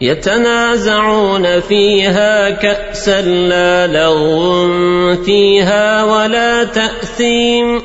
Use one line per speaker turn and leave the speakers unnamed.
يتنازعون فيها كأسا لا لغ فيها ولا تأثيم